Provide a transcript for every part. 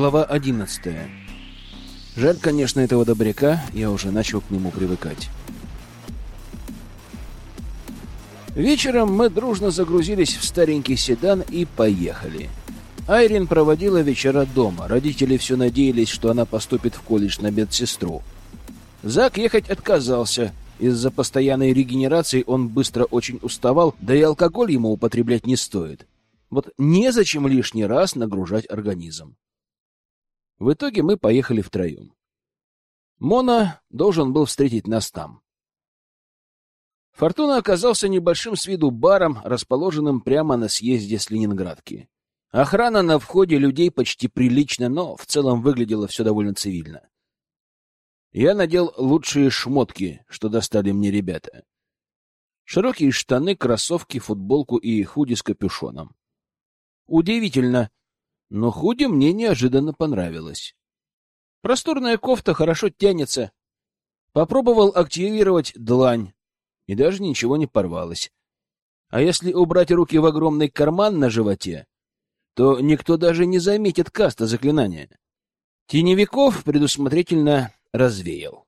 Глава одиннадцатая. Жаль, конечно, этого добряка, я уже начал к нему привыкать. Вечером мы дружно загрузились в старенький седан и поехали. Айрин проводила вечера дома. Родители все надеялись, что она поступит в колледж на медсестру. Зак ехать отказался. Из-за постоянной регенерации он быстро очень уставал, да и алкоголь ему употреблять не стоит. Вот незачем лишний раз нагружать организм. В итоге мы поехали втроем. Мона должен был встретить нас там. Фортуна оказался небольшим с виду баром, расположенным прямо на съезде с Ленинградки. Охрана на входе людей почти прилично, но в целом выглядело все довольно цивильно. Я надел лучшие шмотки, что достали мне ребята. Широкие штаны, кроссовки, футболку и худи с капюшоном. Удивительно, но худи мне неожиданно понравилось. Просторная кофта хорошо тянется. Попробовал активировать длань, и даже ничего не порвалось. А если убрать руки в огромный карман на животе, то никто даже не заметит каста заклинания. Теневиков предусмотрительно развеял.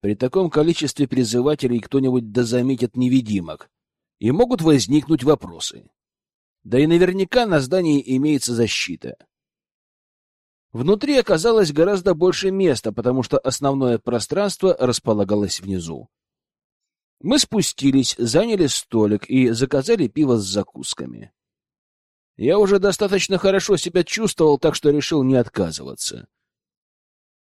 При таком количестве призывателей кто-нибудь дозаметит невидимок, и могут возникнуть вопросы. Да и наверняка на здании имеется защита. Внутри оказалось гораздо больше места, потому что основное пространство располагалось внизу. Мы спустились, заняли столик и заказали пиво с закусками. Я уже достаточно хорошо себя чувствовал, так что решил не отказываться.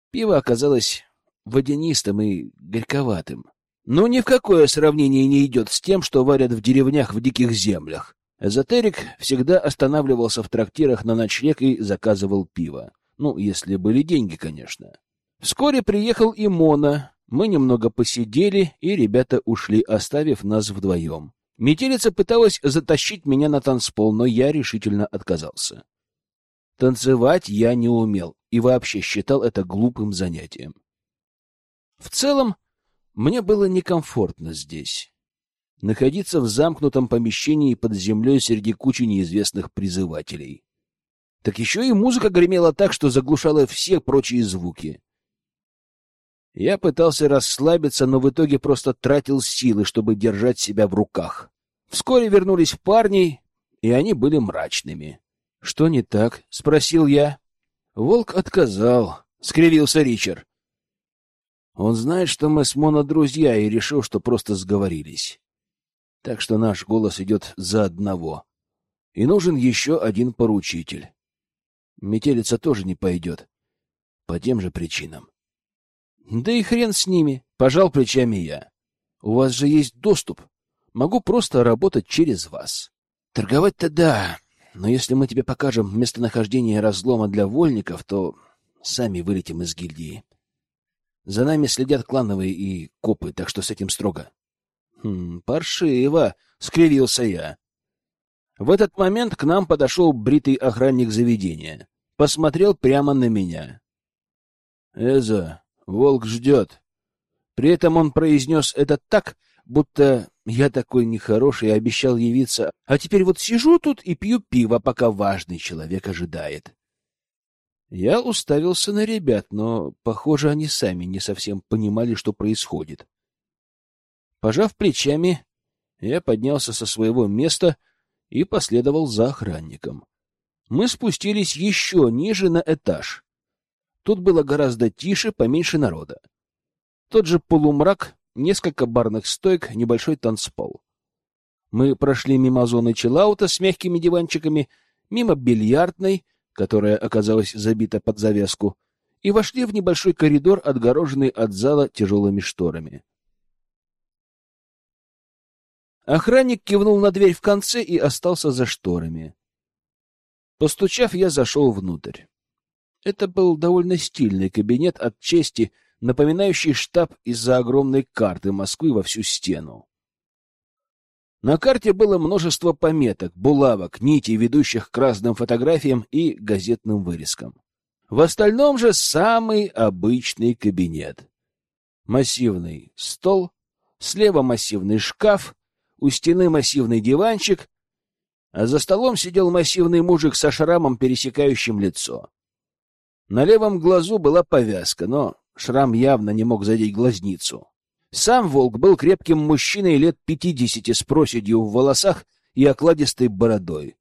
Пиво оказалось водянистым и горьковатым. Но ни в какое сравнение не идет с тем, что варят в деревнях в диких землях. Эзотерик всегда останавливался в трактирах на ночлег и заказывал пиво. Ну, если были деньги, конечно. Вскоре приехал и Мона. Мы немного посидели, и ребята ушли, оставив нас вдвоем. Метелица пыталась затащить меня на танцпол, но я решительно отказался. Танцевать я не умел и вообще считал это глупым занятием. В целом, мне было некомфортно здесь. Находиться в замкнутом помещении под землей среди кучи неизвестных призывателей. Так еще и музыка гремела так, что заглушала все прочие звуки. Я пытался расслабиться, но в итоге просто тратил силы, чтобы держать себя в руках. Вскоре вернулись парни, и они были мрачными. — Что не так? — спросил я. Волк отказал, — скривился Ричард. Он знает, что мы с Моно друзья, и решил, что просто сговорились. Так что наш голос идет за одного. И нужен еще один поручитель. Метелица тоже не пойдет. По тем же причинам. Да и хрен с ними, пожал плечами я. У вас же есть доступ. Могу просто работать через вас. Торговать-то да, но если мы тебе покажем местонахождение разлома для вольников, то сами вылетим из гильдии. За нами следят клановые и копы, так что с этим строго. Хм, паршиво, скривился я. В этот момент к нам подошел бритый охранник заведения. Посмотрел прямо на меня. «Эза, волк ждет». При этом он произнес это так, будто я такой нехороший обещал явиться, а теперь вот сижу тут и пью пиво, пока важный человек ожидает. Я уставился на ребят, но, похоже, они сами не совсем понимали, что происходит. Пожав плечами, я поднялся со своего места и последовал за охранником. Мы спустились еще ниже на этаж. Тут было гораздо тише, поменьше народа. Тот же полумрак, несколько барных стоек, небольшой танцпол. Мы прошли мимо зоны чиллаута с мягкими диванчиками, мимо бильярдной, которая оказалась забита под завеску, и вошли в небольшой коридор, отгороженный от зала тяжелыми шторами. Охранник кивнул на дверь в конце и остался за шторами. Постучав, я зашел внутрь. Это был довольно стильный кабинет от чести, напоминающий штаб из-за огромной карты Москвы во всю стену. На карте было множество пометок, булавок, нитей, ведущих к разным фотографиям и газетным вырезкам. В остальном же самый обычный кабинет. Массивный стол, слева массивный шкаф, у стены массивный диванчик, а за столом сидел массивный мужик со шрамом, пересекающим лицо. На левом глазу была повязка, но шрам явно не мог задеть глазницу. Сам волк был крепким мужчиной лет пятидесяти с проседью в волосах и окладистой бородой.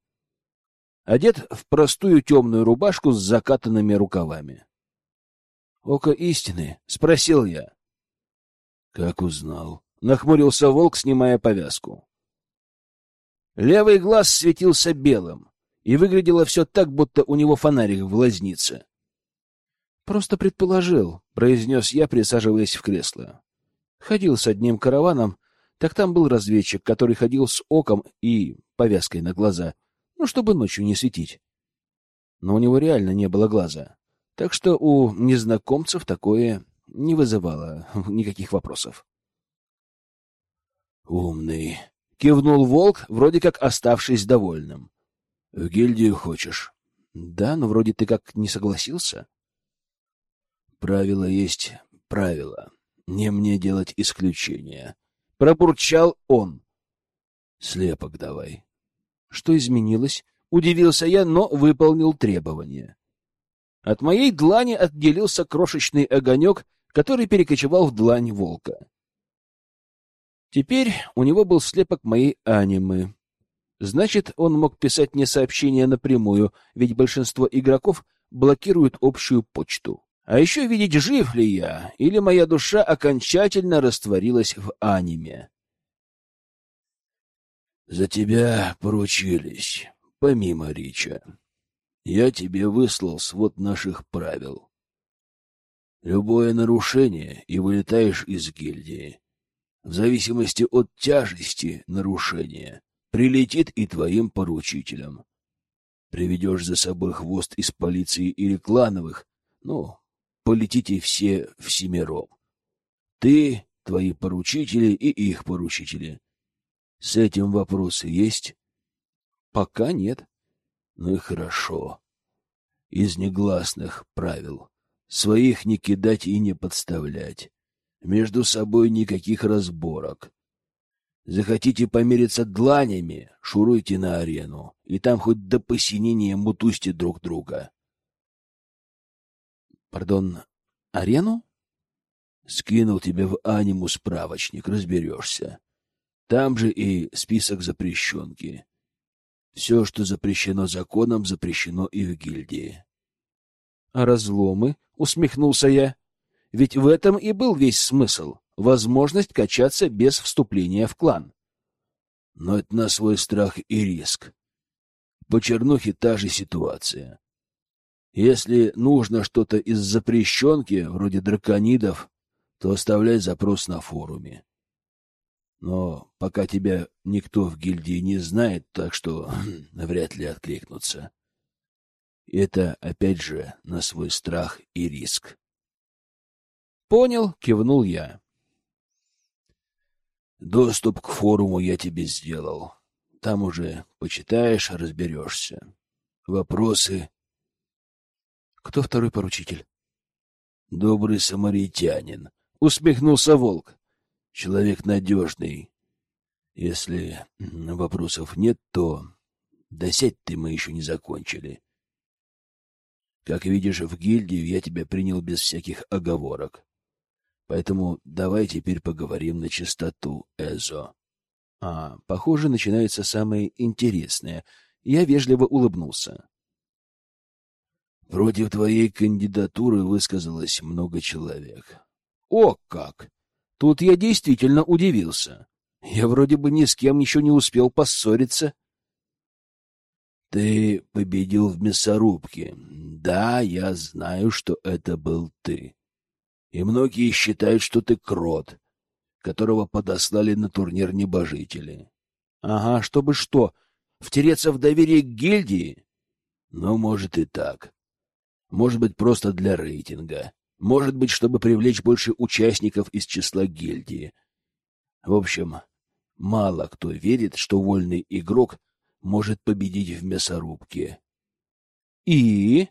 Одет в простую темную рубашку с закатанными рукавами. — Око истины? — спросил я. — Как узнал? — нахмурился волк, снимая повязку. Левый глаз светился белым, и выглядело все так, будто у него фонарик в глазнице. — Просто предположил, — произнес я, присаживаясь в кресло. Ходил с одним караваном, так там был разведчик, который ходил с оком и повязкой на глаза, ну, чтобы ночью не светить. Но у него реально не было глаза, так что у незнакомцев такое не вызывало никаких вопросов. «Умный», — кивнул волк, вроде как оставшись довольным. — В гильдию хочешь? — Да, но вроде ты как не согласился. — Правило есть правило. Не мне делать исключения. Пробурчал он. — Слепок давай. — Что изменилось? — удивился я, но выполнил требование. От моей длани отделился крошечный огонек, который перекочевал в длань волка. Теперь у него был слепок моей анимы. Значит, он мог писать мне сообщения напрямую, ведь большинство игроков блокируют общую почту. А еще видеть, жив ли я, или моя душа окончательно растворилась в аниме. «За тебя поручились, помимо Рича. Я тебе выслал свод наших правил. Любое нарушение, и вылетаешь из гильдии в зависимости от тяжести нарушения, прилетит и твоим поручителям. Приведешь за собой хвост из полиции или клановых, ну, полетите все всемиром. Ты, твои поручители и их поручители. С этим вопросы есть? Пока нет. Ну и хорошо. Из негласных правил. Своих не кидать и не подставлять. Между собой никаких разборок. Захотите помериться дланями, шуруйте на арену, и там хоть до посинения мутусьте друг друга. Пардон, арену? Скинул тебе в аниму справочник, разберешься. Там же и список запрещенки. Все, что запрещено законом, запрещено и в гильдии. — А разломы? — усмехнулся я. Ведь в этом и был весь смысл — возможность качаться без вступления в клан. Но это на свой страх и риск. По чернухе та же ситуация. Если нужно что-то из запрещенки, вроде драконидов, то оставляй запрос на форуме. Но пока тебя никто в гильдии не знает, так что вряд ли откликнутся. Это, опять же, на свой страх и риск. Понял, кивнул я. Доступ к форуму я тебе сделал. Там уже почитаешь, разберешься. Вопросы? Кто второй поручитель? Добрый самаритянин. Усмехнулся волк. Человек надежный. Если вопросов нет, то... Да ты, мы еще не закончили. Как видишь, в гильдию я тебя принял без всяких оговорок. Поэтому давай теперь поговорим на чистоту, Эзо. А, похоже, начинается самое интересное. Я вежливо улыбнулся. Против твоей кандидатуры высказалось много человек. О, как! Тут я действительно удивился. Я вроде бы ни с кем еще не успел поссориться. Ты победил в мясорубке. Да, я знаю, что это был ты и многие считают, что ты крот, которого подослали на турнир небожители. Ага, чтобы что, втереться в доверие к гильдии? Ну, может и так. Может быть, просто для рейтинга. Может быть, чтобы привлечь больше участников из числа гильдии. В общем, мало кто верит, что вольный игрок может победить в мясорубке. И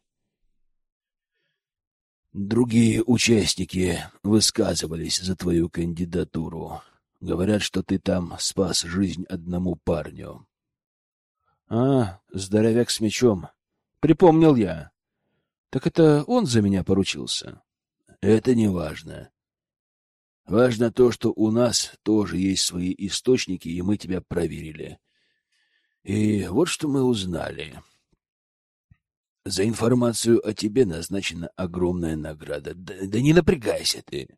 Другие участники высказывались за твою кандидатуру. Говорят, что ты там спас жизнь одному парню. А, здоровяк с мечом. Припомнил я. Так это он за меня поручился. Это не важно. Важно то, что у нас тоже есть свои источники, и мы тебя проверили. И вот что мы узнали. За информацию о тебе назначена огромная награда. Да, да не напрягайся ты.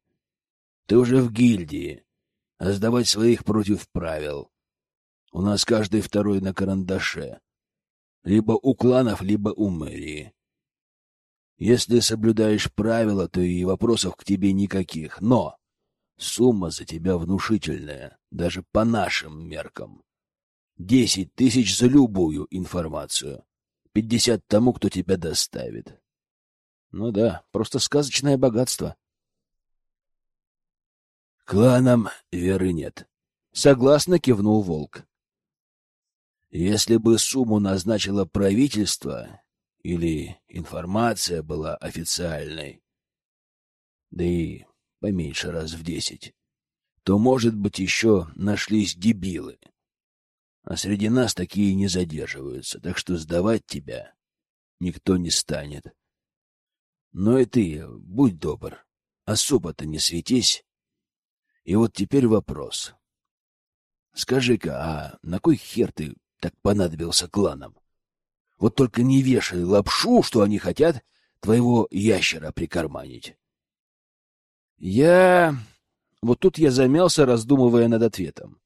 Ты уже в гильдии, а сдавать своих против правил. У нас каждый второй на карандаше. Либо у кланов, либо у мэрии. Если соблюдаешь правила, то и вопросов к тебе никаких. Но сумма за тебя внушительная, даже по нашим меркам. Десять тысяч за любую информацию пятьдесят тому, кто тебя доставит. Ну да, просто сказочное богатство. Кланам веры нет. Согласно кивнул Волк. Если бы сумму назначило правительство или информация была официальной, да и поменьше раз в десять, то, может быть, еще нашлись дебилы, а среди нас такие не задерживаются, так что сдавать тебя никто не станет. Но и ты, будь добр, особо-то не светись. И вот теперь вопрос. Скажи-ка, а на кой хер ты так понадобился кланам? Вот только не вешай лапшу, что они хотят твоего ящера прикарманить. Я... Вот тут я замялся, раздумывая над ответом.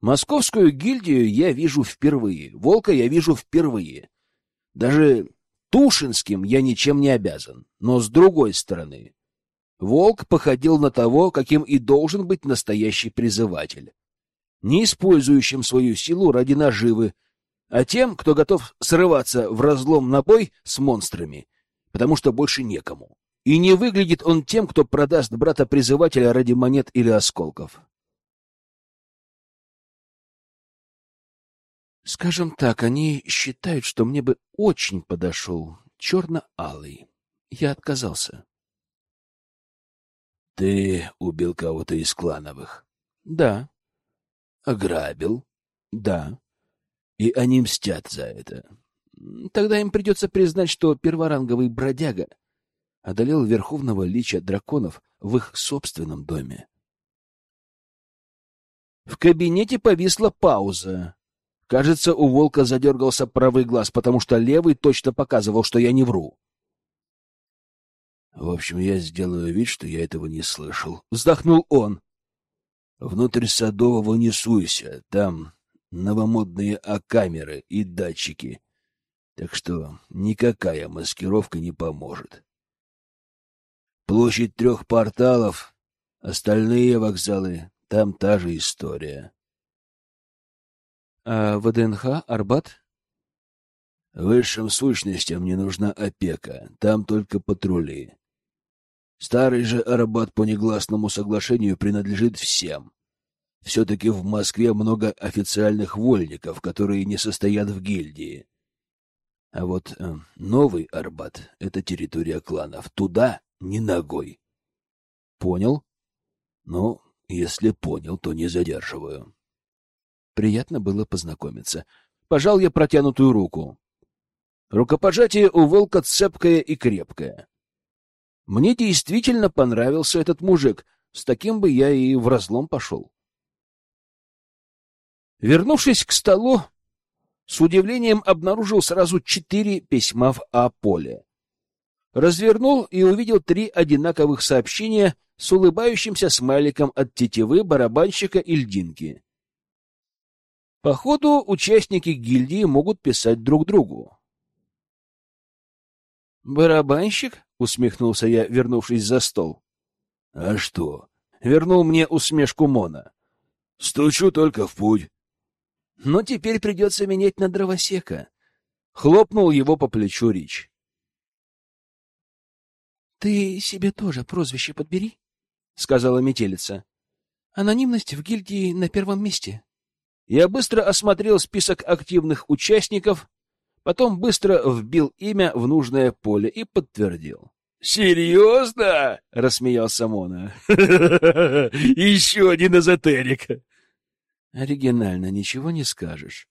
Московскую гильдию я вижу впервые, Волка я вижу впервые. Даже Тушинским я ничем не обязан. Но с другой стороны, Волк походил на того, каким и должен быть настоящий призыватель. Не использующим свою силу ради наживы, а тем, кто готов срываться в разлом на бой с монстрами, потому что больше некому. И не выглядит он тем, кто продаст брата-призывателя ради монет или осколков. Скажем так, они считают, что мне бы очень подошел черно-алый. Я отказался. — Ты убил кого-то из клановых? — Да. — Ограбил? — Да. — И они мстят за это? — Тогда им придется признать, что перворанговый бродяга одолел верховного лича драконов в их собственном доме. В кабинете повисла пауза. Кажется, у волка задергался правый глаз, потому что левый точно показывал, что я не вру. В общем, я сделаю вид, что я этого не слышал. Вздохнул он. Внутрь Садового не суйся, там новомодные А-камеры и датчики. Так что никакая маскировка не поможет. Площадь трех порталов, остальные вокзалы, там та же история. А ВДНХ, Арбат? Высшим сущностям не нужна опека, там только патрули. Старый же Арбат по негласному соглашению принадлежит всем. Все-таки в Москве много официальных вольников, которые не состоят в гильдии. А вот э, новый Арбат — это территория кланов. Туда ни ногой. Понял? Ну, если понял, то не задерживаю. Приятно было познакомиться. Пожал я протянутую руку. Рукопожатие у волка цепкое и крепкое. Мне действительно понравился этот мужик. С таким бы я и в разлом пошел. Вернувшись к столу, с удивлением обнаружил сразу четыре письма в А-поле. Развернул и увидел три одинаковых сообщения с улыбающимся смайликом от тетивы, барабанщика и льдинки. Походу, участники гильдии могут писать друг другу. «Барабанщик?» — усмехнулся я, вернувшись за стол. «А что?» — вернул мне усмешку Мона. «Стучу только в путь». «Но теперь придется менять на дровосека», — хлопнул его по плечу Рич. «Ты себе тоже прозвище подбери», — сказала метелица. «Анонимность в гильдии на первом месте». Я быстро осмотрел список активных участников, потом быстро вбил имя в нужное поле и подтвердил. Серьезно? — рассмеялся Мона. — Еще один эзотерик. Оригинально, ничего не скажешь.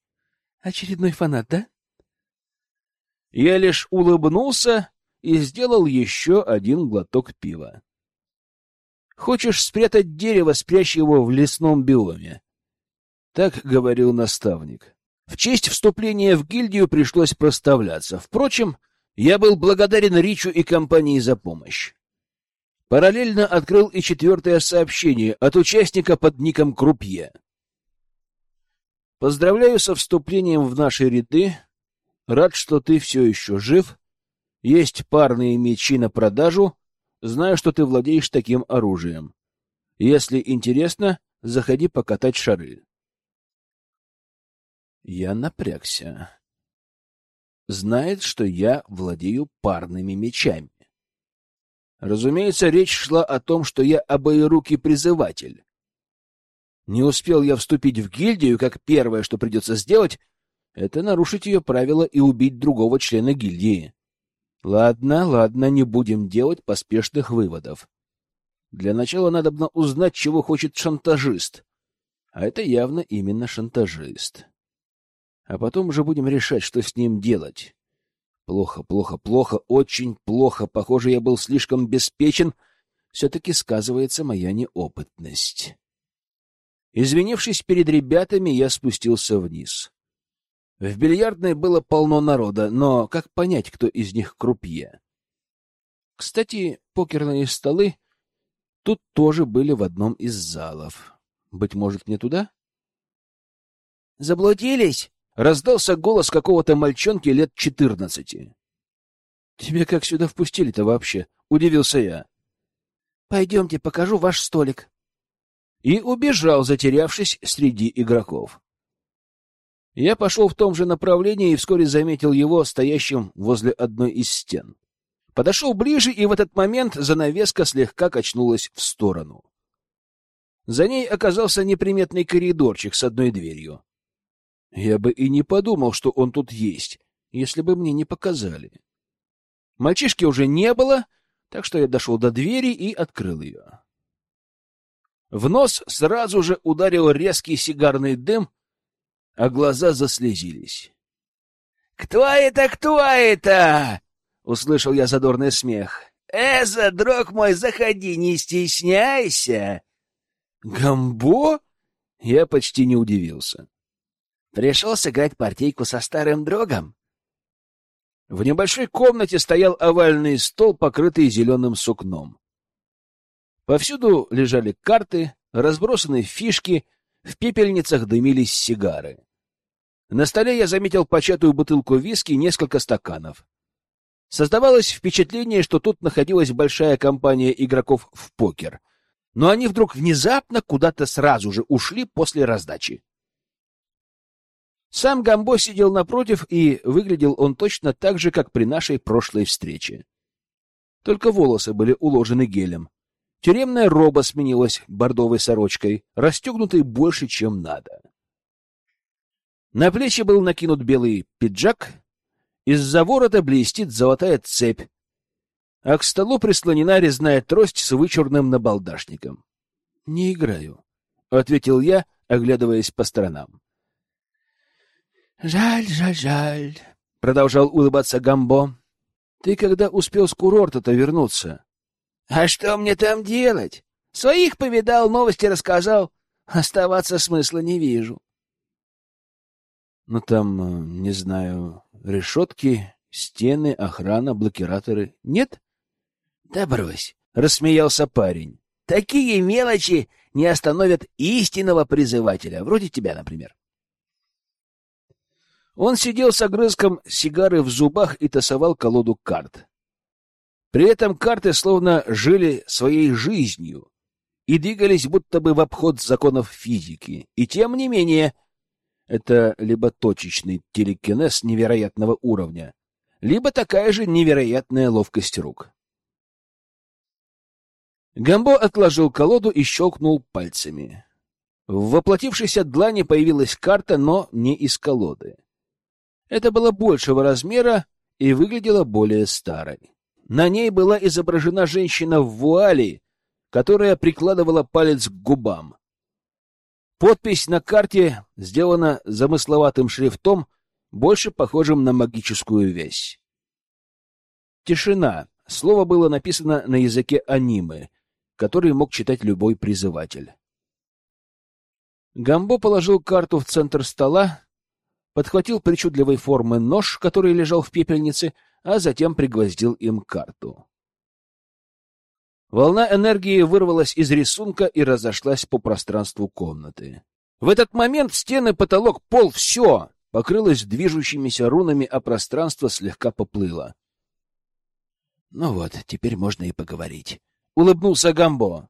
Очередной фанат, да? Я лишь улыбнулся и сделал еще один глоток пива. Хочешь спрятать дерево, спрячь его в лесном биоме. Так говорил наставник. В честь вступления в гильдию пришлось проставляться. Впрочем, я был благодарен Ричу и компании за помощь. Параллельно открыл и четвертое сообщение от участника под ником Крупье. Поздравляю со вступлением в наши ряды. Рад, что ты все еще жив. Есть парные мечи на продажу. Знаю, что ты владеешь таким оружием. Если интересно, заходи покатать шары. Я напрягся. Знает, что я владею парными мечами. Разумеется, речь шла о том, что я обоирукий призыватель. Не успел я вступить в гильдию, как первое, что придется сделать, это нарушить ее правила и убить другого члена гильдии. Ладно, ладно, не будем делать поспешных выводов. Для начала надо бы узнать, чего хочет шантажист. А это явно именно шантажист. А потом уже будем решать, что с ним делать. Плохо, плохо, плохо, очень плохо. Похоже, я был слишком беспечен. Все-таки сказывается моя неопытность. Извинившись перед ребятами, я спустился вниз. В бильярдной было полно народа, но как понять, кто из них крупье? Кстати, покерные столы тут тоже были в одном из залов. Быть может, не туда? «Заблудились?» — раздался голос какого-то мальчонки лет четырнадцати. «Тебя как сюда впустили-то вообще?» — удивился я. «Пойдемте, покажу ваш столик», и убежал, затерявшись среди игроков. Я пошел в том же направлении и вскоре заметил его стоящим возле одной из стен. Подошел ближе, и в этот момент занавеска слегка качнулась в сторону. За ней оказался неприметный коридорчик с одной дверью. Я бы и не подумал, что он тут есть, если бы мне не показали. Мальчишки уже не было, так что я дошел до двери и открыл ее. В нос сразу же ударил резкий сигарный дым, а глаза заслезились. «Кто это, кто это?» — услышал я задорный смех. «Эза, друг мой, заходи, не стесняйся!» «Гамбо?» — я почти не удивился. «Пришел сыграть партийку со старым другом?» В небольшой комнате стоял овальный стол, покрытый зеленым сукном. Повсюду лежали карты, разбросаны фишки, в пепельницах дымились сигары. На столе я заметил початую бутылку виски и несколько стаканов. Создавалось впечатление, что тут находилась большая компания игроков в покер, но они вдруг внезапно куда-то сразу же ушли после раздачи. Сам Гамбо сидел напротив, и выглядел он точно так же, как при нашей прошлой встрече. Только волосы были уложены гелем. Тюремная роба сменилась бордовой сорочкой, расстегнутой больше, чем надо. На плечи был накинут белый пиджак, из-за ворота блестит золотая цепь, а к столу прислонена резная трость с вычурным набалдашником. — Не играю, — ответил я, оглядываясь по сторонам. — Жаль, жаль, жаль, — продолжал улыбаться Гамбо. — Ты когда успел с курорта-то вернуться? А что мне там делать? Своих повидал, новости рассказал. Оставаться смысла не вижу. Ну там, э, не знаю, решетки, стены, охрана, блокираторы. Нет? Да брось, рассмеялся парень. Такие мелочи не остановят истинного призывателя, вроде тебя, например. Он сидел с огрызком сигары в зубах и тасовал колоду карт. При этом карты словно жили своей жизнью и двигались будто бы в обход законов физики. И тем не менее, это либо точечный телекинез невероятного уровня, либо такая же невероятная ловкость рук. Гамбо отложил колоду и щелкнул пальцами. В воплотившейся длани появилась карта, но не из колоды. Это было большего размера и выглядело более старой. На ней была изображена женщина в вуале, которая прикладывала палец к губам. Подпись на карте сделана замысловатым шрифтом, больше похожим на магическую вязь. Тишина. Слово было написано на языке анимы, который мог читать любой призыватель. Гамбо положил карту в центр стола, подхватил причудливой формы нож, который лежал в пепельнице, а затем пригвоздил им карту. Волна энергии вырвалась из рисунка и разошлась по пространству комнаты. В этот момент стены, потолок, пол — все покрылось движущимися рунами, а пространство слегка поплыло. — Ну вот, теперь можно и поговорить. — улыбнулся Гамбо.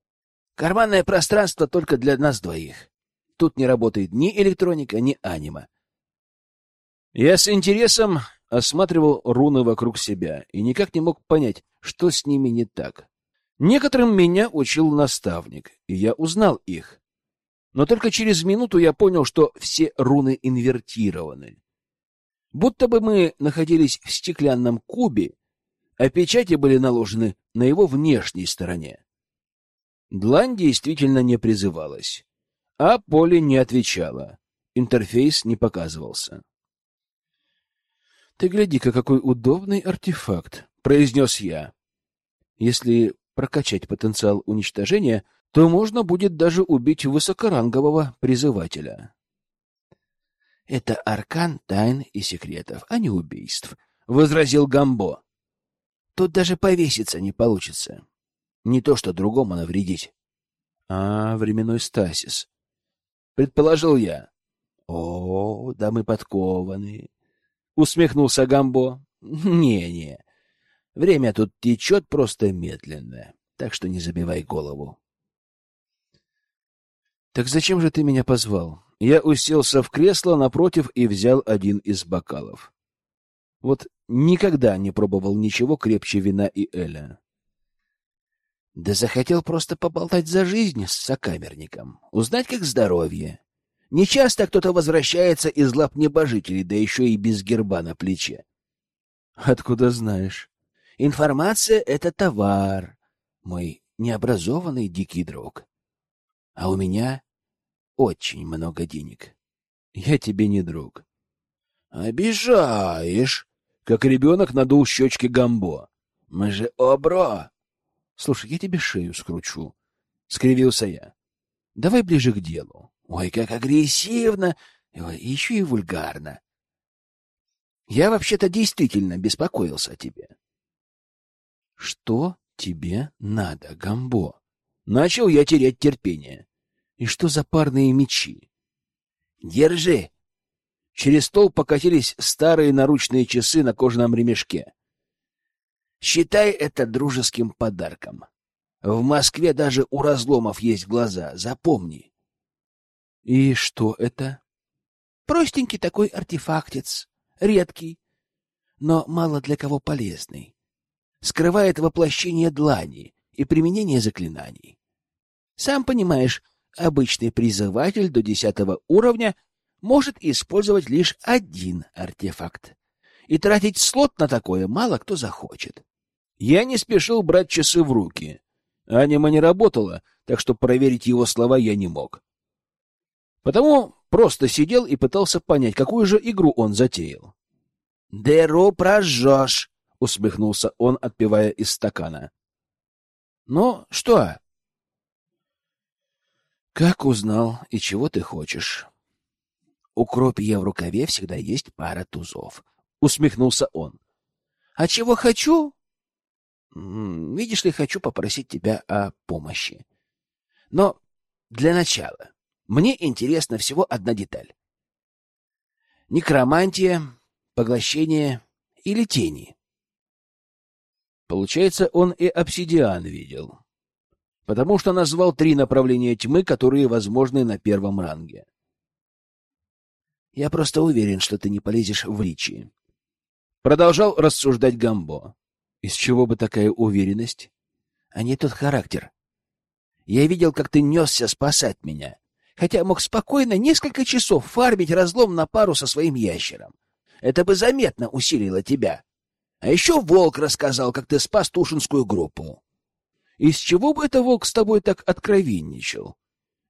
— Карманное пространство только для нас двоих. Тут не работает ни электроника, ни анима. Я с интересом осматривал руны вокруг себя и никак не мог понять, что с ними не так. Некоторым меня учил наставник, и я узнал их. Но только через минуту я понял, что все руны инвертированы. Будто бы мы находились в стеклянном кубе, а печати были наложены на его внешней стороне. Длань действительно не призывалась, а поле не отвечало, интерфейс не показывался. — Ты гляди-ка, какой удобный артефакт, — произнес я. Если прокачать потенциал уничтожения, то можно будет даже убить высокорангового призывателя. — Это аркан тайн и секретов, а не убийств, — возразил Гамбо. — Тут даже повеситься не получится. Не то что другому навредить. — А, временной стасис. — предположил я. — О, да мы подкованы, — усмехнулся Гамбо. Не-не, время тут течет просто медленно, так что не забивай голову. Так зачем же ты меня позвал? Я уселся в кресло напротив и взял один из бокалов. Вот никогда не пробовал ничего крепче вина и эля. Да захотел просто поболтать за жизнь с сокамерником, узнать, как здоровье. Не часто кто-то возвращается из лап небожителей, да еще и без герба на плече. Откуда знаешь? Информация — это товар, мой необразованный дикий друг. А у меня очень много денег. Я тебе не друг. Обижаешь, как ребенок надул щечки Гамбо. Мы же обро. Слушай, я тебе шею скручу. Скривился я. Давай ближе к делу. Ой, как агрессивно, Ой, еще и вульгарно. Я вообще-то действительно беспокоился о тебе. Что тебе надо, Гамбо? Начал я терять терпение. И что за парные мечи? Держи. Через стол покатились старые наручные часы на кожаном ремешке. Считай это дружеским подарком. В Москве даже у разломов есть глаза, запомни. И что это? Простенький такой артефактец, редкий, но мало для кого полезный. Скрывает воплощение длани и применение заклинаний. Сам понимаешь, обычный призыватель до десятого уровня может использовать лишь один артефакт. И тратить слот на такое мало кто захочет. Я не спешил брать часы в руки. Анима не работала, так что проверить его слова я не мог. Потому просто сидел и пытался понять, какую же игру он затеял. — Дыру прожжешь, — усмехнулся он, отпивая из стакана. — Ну, что? Как узнал и чего ты хочешь? У кропья в рукаве всегда есть пара тузов. Усмехнулся он. А чего хочу? Видишь ли, хочу попросить тебя о помощи. Но для начала мне интересна всего одна деталь. Некромантия, поглощение или тени. Получается, он и обсидиан видел потому что назвал три направления тьмы, которые возможны на первом ранге. Я просто уверен, что ты не полезешь в личи. Продолжал рассуждать Гамбо. Из чего бы такая уверенность? А не тот характер. Я видел, как ты несся спасать меня, хотя мог спокойно несколько часов фармить разлом на пару со своим ящером. Это бы заметно усилило тебя. А еще Волк рассказал, как ты спас Тушинскую группу. Из чего бы это Волк с тобой так откровенничал?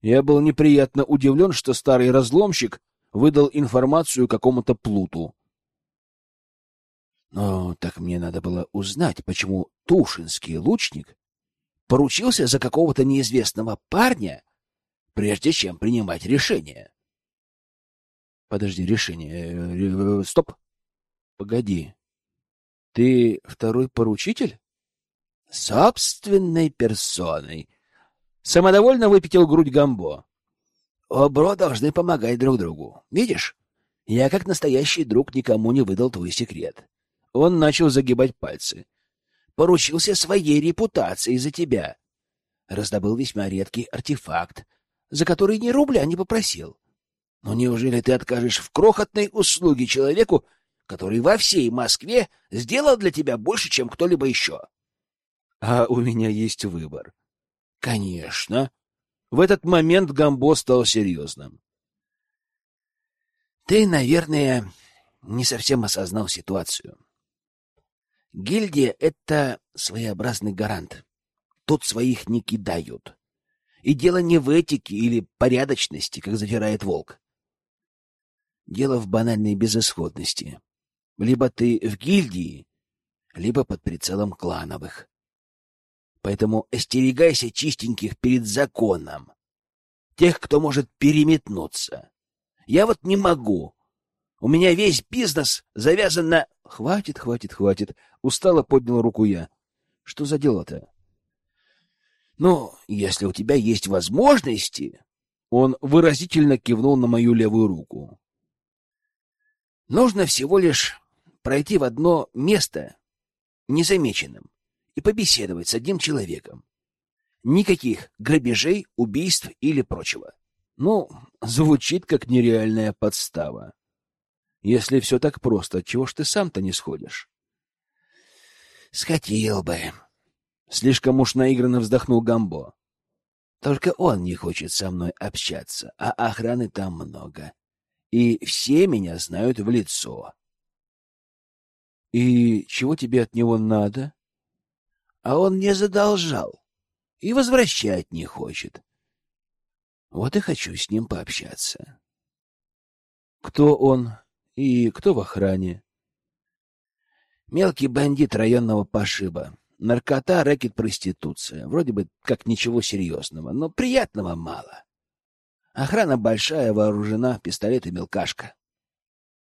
Я был неприятно удивлен, что старый разломщик выдал информацию какому-то плуту. Но так мне надо было узнать, почему Тушинский лучник поручился за какого-то неизвестного парня, прежде чем принимать решение. Подожди, решение. Э, э, стоп. Погоди. Ты второй поручитель? Собственной персоной. Самодовольно выпятил грудь Гамбо. Обро должны помогать друг другу. Видишь, я как настоящий друг никому не выдал твой секрет. Он начал загибать пальцы. Поручился своей репутацией за тебя. Раздобыл весьма редкий артефакт, за который ни рубля не попросил. Но неужели ты откажешь в крохотной услуге человеку, который во всей Москве сделал для тебя больше, чем кто-либо еще. А у меня есть выбор. Конечно. В этот момент Гамбо стал серьезным. Ты, наверное, не совсем осознал ситуацию. Гильдия — это своеобразный гарант. Тут своих не кидают. И дело не в этике или порядочности, как затирает волк. Дело в банальной безысходности. Либо ты в гильдии, либо под прицелом клановых. Поэтому остерегайся чистеньких перед законом. Тех, кто может переметнуться. Я вот не могу. У меня весь бизнес завязан на... Хватит, хватит, хватит. Устало поднял руку я. Что за дело-то? Ну, если у тебя есть возможности... Он выразительно кивнул на мою левую руку. Нужно всего лишь пройти в одно место незамеченным и побеседовать с одним человеком. Никаких грабежей, убийств или прочего. Ну, звучит как нереальная подстава. Если все так просто, чего ж ты сам-то не сходишь? Схотел бы. Слишком уж наигранно вздохнул Гамбо. Только он не хочет со мной общаться, а охраны там много. И все меня знают в лицо. И чего тебе от него надо? А он не задолжал и возвращать не хочет. Вот и хочу с ним пообщаться. Кто он и кто в охране? Мелкий бандит районного пошиба. Наркота, рэкет, проституция. Вроде бы как ничего серьезного, но приятного мало. Охрана большая, вооружена, пистолет и мелкашка.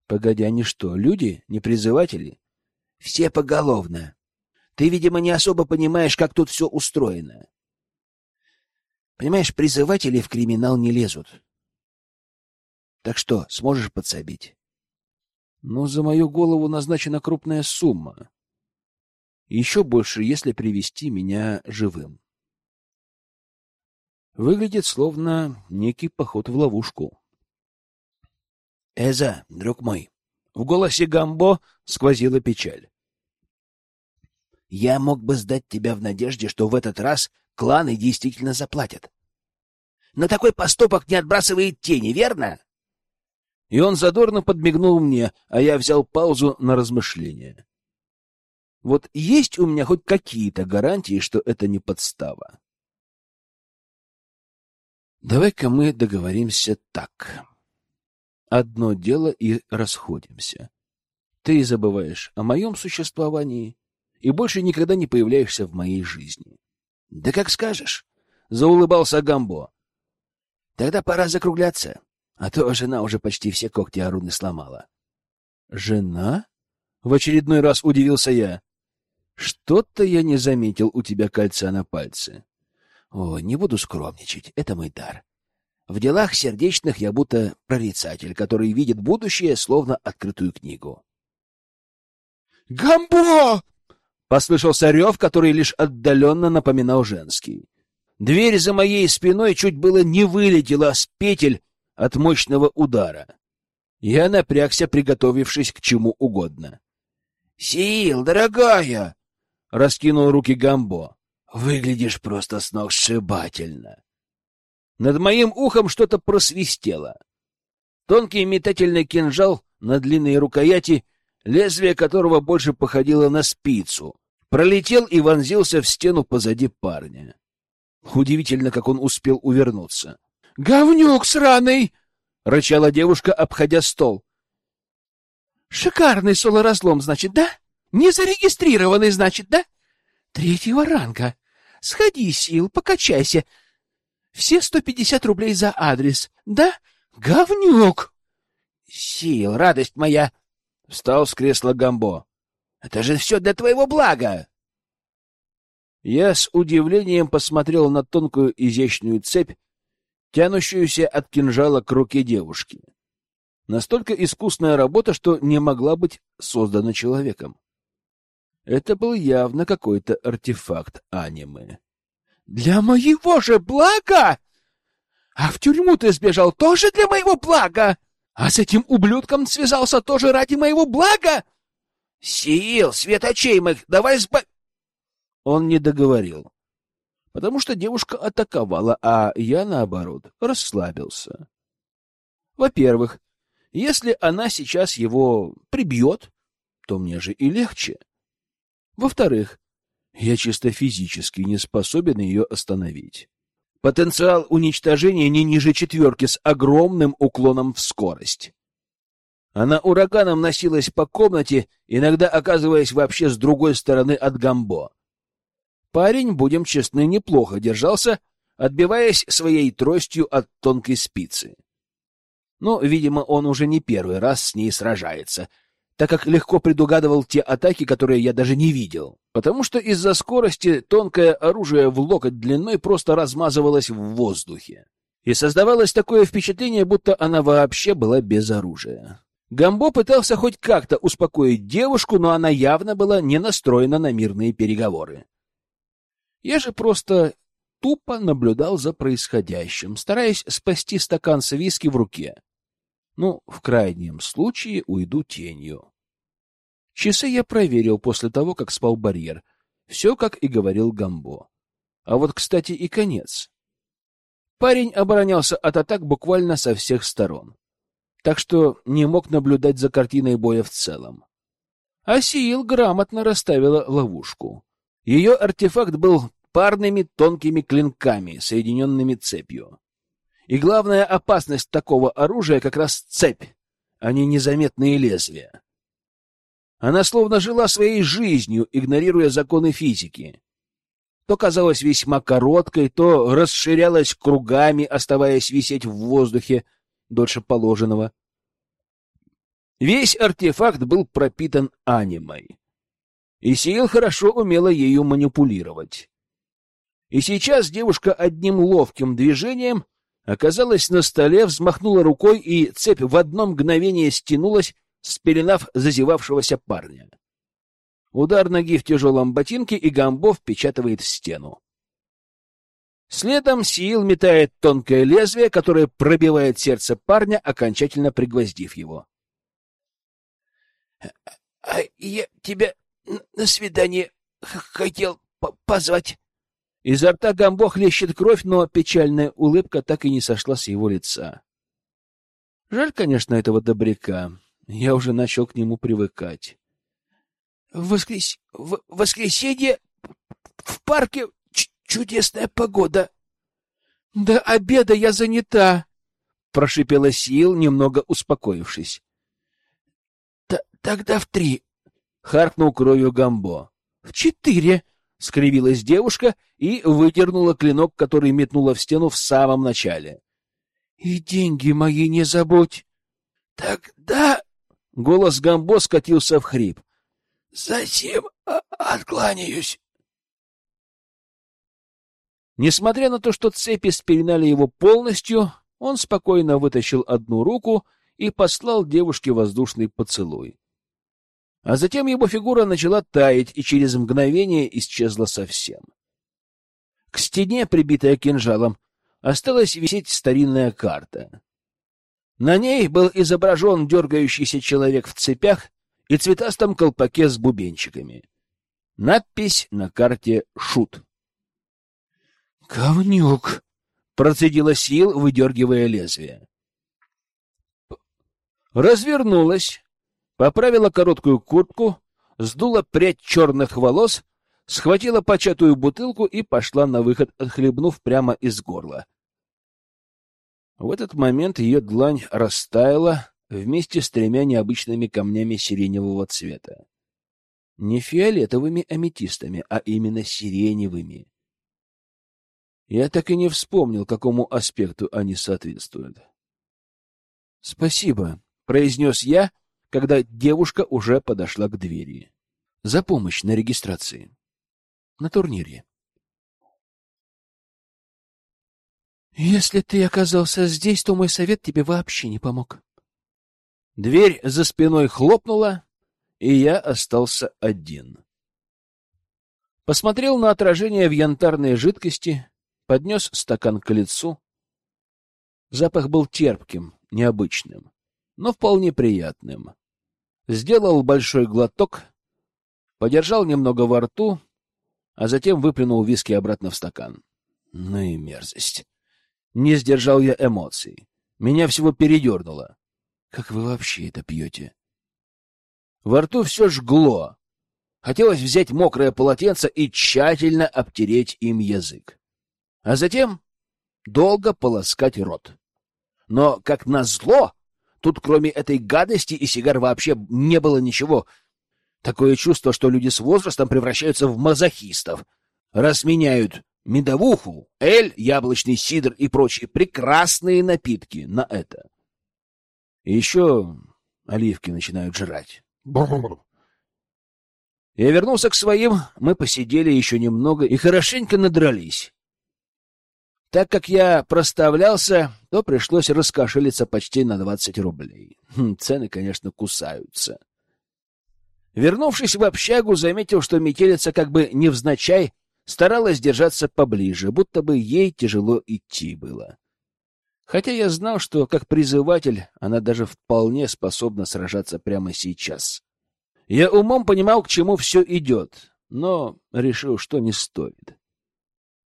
Погоди, они что, люди, не призыватели? Все поголовно. Ты, видимо, не особо понимаешь, как тут все устроено. Понимаешь, призыватели в криминал не лезут. Так что, сможешь подсобить? Ну, за мою голову назначена крупная сумма. Еще больше, если привести меня живым. Выглядит словно некий поход в ловушку. Эза, друг мой, в голосе Гамбо сквозила печаль. Я мог бы сдать тебя в надежде, что в этот раз кланы действительно заплатят. Но такой поступок не отбрасывает тени, верно? И он задорно подмигнул мне, а я взял паузу на размышление. Вот есть у меня хоть какие-то гарантии, что это не подстава? Давай-ка мы договоримся так. Одно дело и расходимся. Ты забываешь о моем существовании, и больше никогда не появляешься в моей жизни. — Да как скажешь, — заулыбался Гамбо. — Тогда пора закругляться, а то жена уже почти все когти Аруны сломала. — Жена? — в очередной раз удивился я. — Что-то я не заметил у тебя кольца на пальце. — О, не буду скромничать, это мой дар. В делах сердечных я будто прорицатель, который видит будущее, словно открытую книгу. «Гамбо!» Послышался рев, который лишь отдаленно напоминал женский. Дверь за моей спиной чуть было не вылетела с петель от мощного удара. Я напрягся, приготовившись к чему угодно. — Сил, дорогая! — раскинул руки Гамбо. — Выглядишь просто сногсшибательно. Над моим ухом что-то просвистело. Тонкий метательный кинжал на длинной рукояти лезвие которого больше походило на спицу, пролетел и вонзился в стену позади парня. Удивительно, как он успел увернуться. — Говнюк сраный! — рычала девушка, обходя стол. — Шикарный солоразлом, значит, да? Незарегистрированный, значит, да? Третьего ранга. Сходи, Сил, покачайся. Все сто пятьдесят рублей за адрес, да? Говнюк! Сил, радость моя! Встал с кресла Гамбо. Это же все для твоего блага! Я с удивлением посмотрел на тонкую изящную цепь, тянущуюся от кинжала к руке девушки. Настолько искусная работа, что не могла быть создана человеком. Это был явно какой-то артефакт аниме. «Для моего же блага! А в тюрьму ты сбежал тоже для моего блага! А с этим ублюдком связался тоже ради моего блага!» «Сил, свет очей моих, давай сба...» Он не договорил, потому что девушка атаковала, а я, наоборот, расслабился. Во-первых, если она сейчас его прибьет, то мне же и легче. Во-вторых, я чисто физически не способен ее остановить. Потенциал уничтожения не ниже четверки с огромным уклоном в скорость. Она ураганом носилась по комнате, иногда оказываясь вообще с другой стороны от Гамбо. Парень, будем честны, неплохо держался, отбиваясь своей тростью от тонкой спицы. Но, видимо, он уже не первый раз с ней сражается, так как легко предугадывал те атаки, которые я даже не видел, потому что из-за скорости тонкое оружие в локоть длиной просто размазывалось в воздухе. И создавалось такое впечатление, будто она вообще была без оружия. Гамбо пытался хоть как-то успокоить девушку, но она явно была не настроена на мирные переговоры. Я же просто тупо наблюдал за происходящим, стараясь спасти стакан с виски в руке. Ну, в крайнем случае уйду тенью. Часы я проверил после того, как спал барьер. Все, как и говорил Гамбо. А вот, кстати, и конец. Парень оборонялся от атак буквально со всех сторон. Так что не мог наблюдать за картиной боя в целом. А грамотно расставила ловушку. Ее артефакт был парными тонкими клинками, соединенными цепью. И главная опасность такого оружия как раз цепь, а не незаметные лезвия. Она словно жила своей жизнью, игнорируя законы физики. То казалась весьма короткой, то расширялась кругами, оставаясь висеть в воздухе дольше положенного. Весь артефакт был пропитан анимой. И Сиил хорошо умела ею манипулировать. И сейчас девушка одним ловким движением оказалась на столе, взмахнула рукой, и цепь в одно мгновение стянулась, спеленав зазевавшегося парня. Удар ноги в тяжелом ботинке, и Гамбов впечатывает в стену. Следом Сиил метает тонкое лезвие, которое пробивает сердце парня, окончательно пригвоздив его. — А я тебя на свидание хотел позвать. Изо рта Гамбо хлещет кровь, но печальная улыбка так и не сошла с его лица. Жаль, конечно, этого добряка. Я уже начал к нему привыкать. Воскрес... в воскресенье в парке чудесная погода. — До обеда я занята, — прошипела Сил, немного успокоившись. — Тогда в три, — харкнул кровью Гамбо. — В четыре! — скривилась девушка и выдернула клинок, который метнула в стену в самом начале. — И деньги мои не забудь! — Тогда... — голос Гамбо скатился в хрип. — Затем откланяюсь. Несмотря на то, что цепи спеленали его полностью, он спокойно вытащил одну руку и послал девушке воздушный поцелуй. А затем его фигура начала таять и через мгновение исчезла совсем. К стене, прибитая кинжалом, осталась висеть старинная карта. На ней был изображен дергающийся человек в цепях и цветастом колпаке с бубенчиками. Надпись на карте «Шут». «Говнюк!» — процедила Сил, выдергивая лезвие. Развернулась, поправила короткую куртку, сдула прядь черных волос, схватила початую бутылку и пошла на выход, отхлебнув прямо из горла. В этот момент ее длань растаяла вместе с тремя необычными камнями сиреневого цвета. Не фиолетовыми аметистами, а именно сиреневыми. Я так и не вспомнил, какому аспекту они соответствуют. — Спасибо, — произнес я, когда девушка уже подошла к двери. — За помощь на регистрации. На турнире. Если ты оказался здесь, то мой совет тебе вообще не помог. Дверь за спиной хлопнула, и я остался один. Посмотрел на отражение в янтарной жидкости, поднес стакан к лицу. Запах был терпким, необычным, но вполне приятным. Сделал большой глоток, подержал немного во рту, а затем выплюнул виски обратно в стакан. Ну и мерзость. Не сдержал я эмоций. Меня всего передернуло. Как вы вообще это пьете? Во рту все жгло. Хотелось взять мокрое полотенце и тщательно обтереть им язык. А затем долго полоскать рот. Но, как назло, тут кроме этой гадости и сигар вообще не было ничего. Такое чувство, что люди с возрастом превращаются в мазохистов, раз меняют медовуху, эль, яблочный сидр и прочие прекрасные напитки на это. И еще оливки начинают жрать. Я вернулся к своим, мы посидели еще немного и хорошенько надрались. Так как я проставлялся, то пришлось раскошелиться почти на двадцать рублей. Хм, цены, конечно, кусаются. Вернувшись в общагу, заметил, что метелица как бы невзначай старалась держаться поближе, будто бы ей тяжело идти было. Хотя я знал, что как призыватель она даже вполне способна сражаться прямо сейчас. Я умом понимал, к чему все идет, но решил, что не стоит.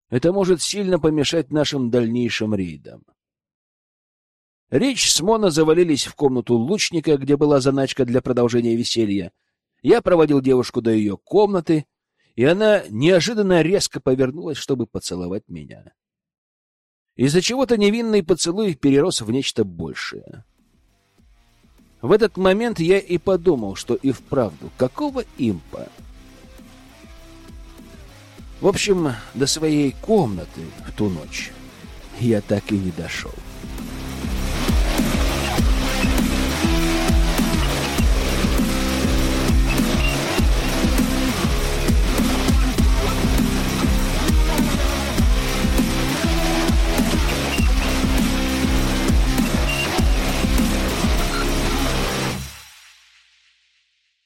Это может сильно помешать нашим дальнейшим рейдам. Речь с Мона завалились в комнату лучника, где была заначка для продолжения веселья. Я проводил девушку до ее комнаты, и она неожиданно резко повернулась, чтобы поцеловать меня. Из-за чего-то невинный поцелуй перерос в нечто большее. В этот момент я и подумал, что и вправду, какого импа? В общем, до своей комнаты в ту ночь я так и не дошел.